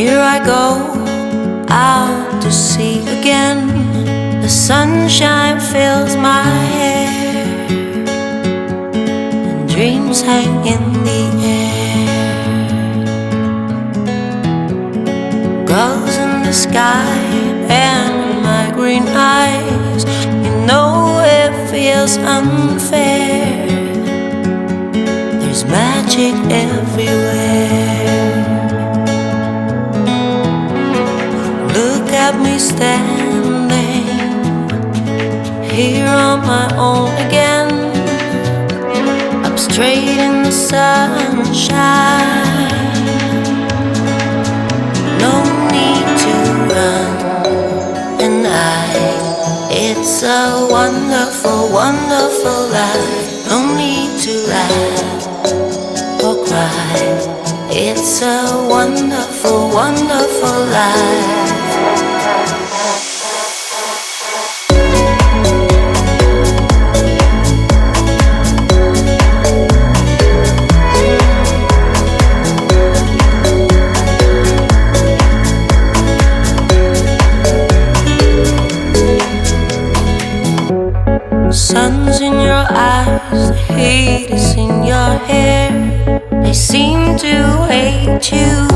Here I go out to sea again. The sunshine fills my hair, and dreams hang in the air. Gulls in the sky and my green eyes. You know it feels unfair. There's magic everywhere. At me standing here on my own again. Up straight in the sunshine. No need to run and hide. It's a wonderful, wonderful life. No need to laugh or cry. It's a wonderful, wonderful life. Your eyes, the heat is in your hair. They seem to hate you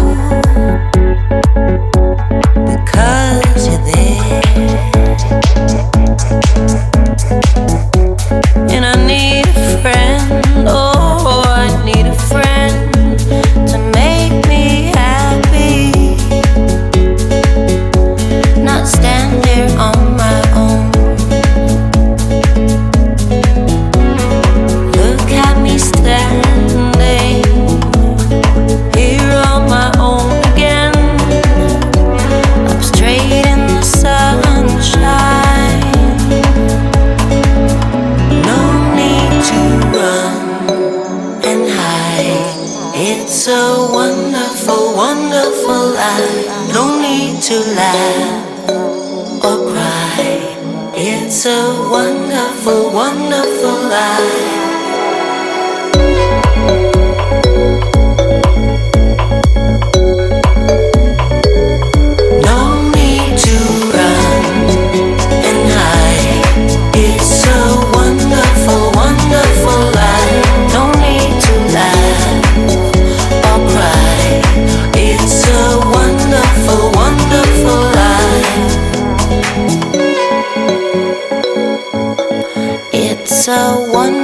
It's a wonderful, wonderful life. No need to laugh or cry. It's a wonderful, wonderful life. a one